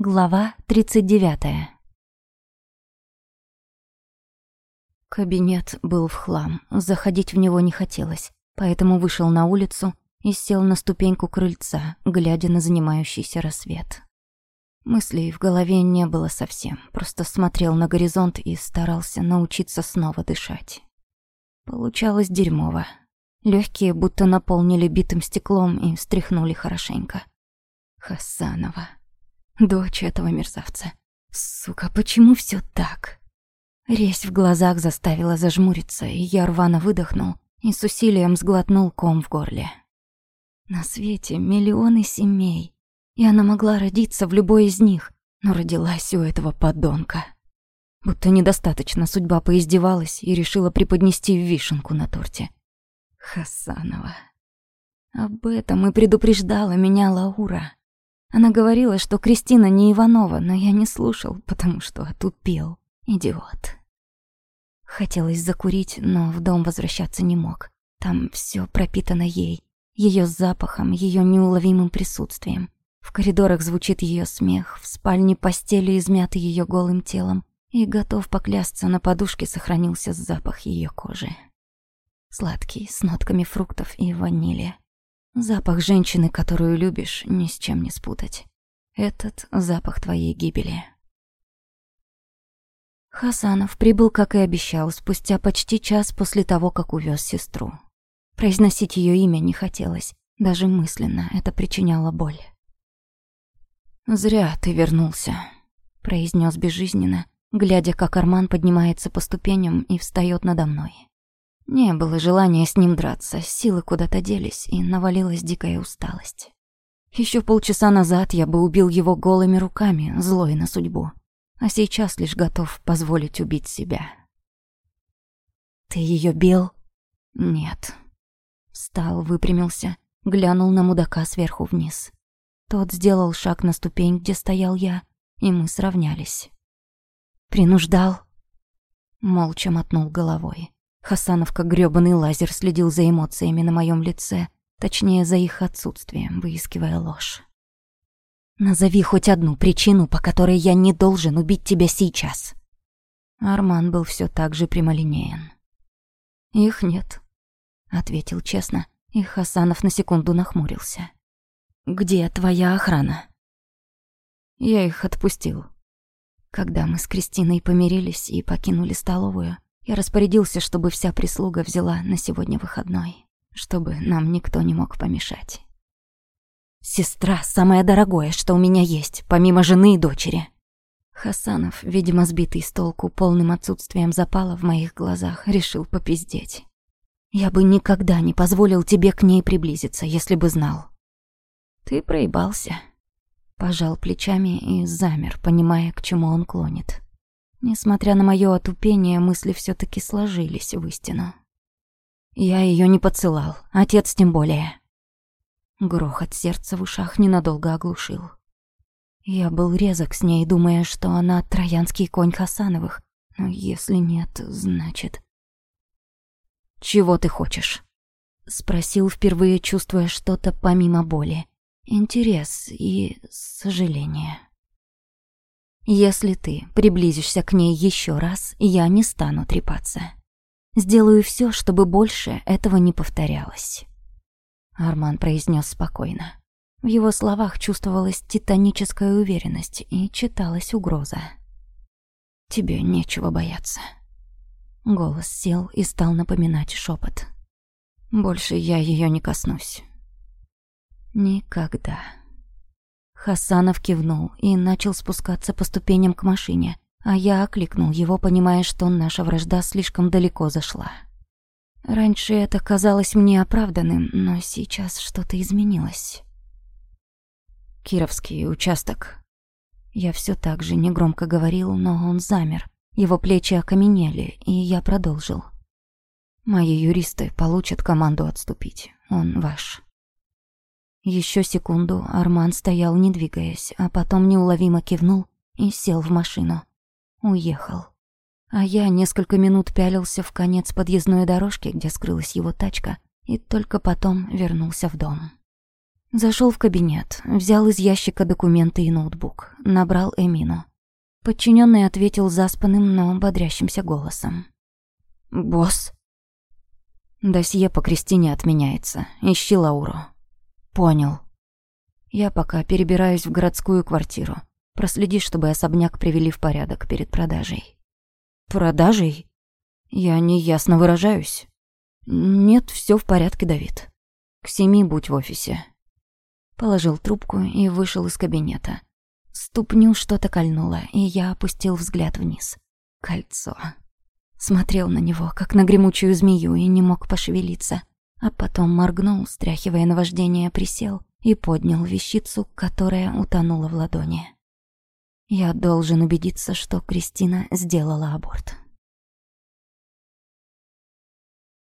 Глава 39. Кабинет был в хлам, заходить в него не хотелось, поэтому вышел на улицу и сел на ступеньку крыльца, глядя на занимающийся рассвет. Мыслей в голове не было совсем, просто смотрел на горизонт и старался научиться снова дышать. Получалось дерьмово. Легкие будто наполнили битым стеклом и встряхнули хорошенько. Хасанова. Дочь этого мерзавца. Сука, почему все так? Резь в глазах заставила зажмуриться, и я рвано выдохнул и с усилием сглотнул ком в горле. На свете миллионы семей, и она могла родиться в любой из них, но родилась у этого подонка. Будто недостаточно судьба поиздевалась и решила преподнести вишенку на торте. Хасанова. Об этом и предупреждала меня Лаура. Она говорила, что Кристина не Иванова, но я не слушал, потому что отупел. Идиот. Хотелось закурить, но в дом возвращаться не мог. Там все пропитано ей, ее запахом, ее неуловимым присутствием. В коридорах звучит ее смех, в спальне постели измяты ее голым телом, и готов поклясться, на подушке сохранился запах ее кожи. Сладкий, с нотками фруктов и ванили. Запах женщины, которую любишь, ни с чем не спутать. Этот запах твоей гибели. Хасанов прибыл, как и обещал, спустя почти час после того, как увез сестру. Произносить ее имя не хотелось, даже мысленно это причиняло боль. «Зря ты вернулся», — произнес безжизненно, глядя, как Арман поднимается по ступеням и встает надо мной. Не было желания с ним драться, силы куда-то делись, и навалилась дикая усталость. Еще полчаса назад я бы убил его голыми руками, злой на судьбу, а сейчас лишь готов позволить убить себя. «Ты ее бил?» «Нет». Встал, выпрямился, глянул на мудака сверху вниз. Тот сделал шаг на ступень, где стоял я, и мы сравнялись. «Принуждал?» Молча мотнул головой. Хасанов как грёбаный лазер следил за эмоциями на моем лице, точнее, за их отсутствием, выискивая ложь. «Назови хоть одну причину, по которой я не должен убить тебя сейчас». Арман был все так же прямолинеен. «Их нет», — ответил честно, и Хасанов на секунду нахмурился. «Где твоя охрана?» Я их отпустил. Когда мы с Кристиной помирились и покинули столовую, я распорядился, чтобы вся прислуга взяла на сегодня выходной, чтобы нам никто не мог помешать. Сестра — самое дорогое, что у меня есть, помимо жены и дочери. Хасанов, видимо, сбитый с толку полным отсутствием запала в моих глазах, решил попиздеть. Я бы никогда не позволил тебе к ней приблизиться, если бы знал. Ты проебался. Пожал плечами и замер, понимая, к чему он клонит. Несмотря на мое отупение, мысли все таки сложились в истину. Я ее не поцелал, отец тем более. Грохот сердца в ушах ненадолго оглушил. Я был резок с ней, думая, что она троянский конь Хасановых, но если нет, значит... «Чего ты хочешь?» Спросил впервые, чувствуя что-то помимо боли. Интерес и сожаление. Если ты приблизишься к ней еще раз, я не стану трепаться. Сделаю все, чтобы больше этого не повторялось. Арман произнес спокойно. В его словах чувствовалась титаническая уверенность и читалась угроза. «Тебе нечего бояться». Голос сел и стал напоминать шепот. «Больше я ее не коснусь». «Никогда». Хасанов кивнул и начал спускаться по ступеням к машине, а я окликнул его, понимая, что наша вражда слишком далеко зашла. Раньше это казалось мне оправданным, но сейчас что-то изменилось. Кировский участок. Я все так же негромко говорил, но он замер. Его плечи окаменели, и я продолжил. Мои юристы получат команду отступить. Он ваш. Еще секунду Арман стоял, не двигаясь, а потом неуловимо кивнул и сел в машину. Уехал. А я несколько минут пялился в конец подъездной дорожки, где скрылась его тачка, и только потом вернулся в дом. Зашел в кабинет, взял из ящика документы и ноутбук, набрал Эмину. Подчиненный ответил заспанным, но бодрящимся голосом. «Босс?» «Досье по Кристине отменяется. Ищи Лауру». «Понял». «Я пока перебираюсь в городскую квартиру. Проследи, чтобы особняк привели в порядок перед продажей». «Продажей?» «Я неясно выражаюсь». «Нет, все в порядке, Давид. К семи будь в офисе». Положил трубку и вышел из кабинета. Ступню что-то кольнуло, и я опустил взгляд вниз. Кольцо. Смотрел на него, как на гремучую змею, и не мог пошевелиться. А потом моргнул, стряхивая наваждение, присел и поднял вещицу, которая утонула в ладони. Я должен убедиться, что Кристина сделала аборт.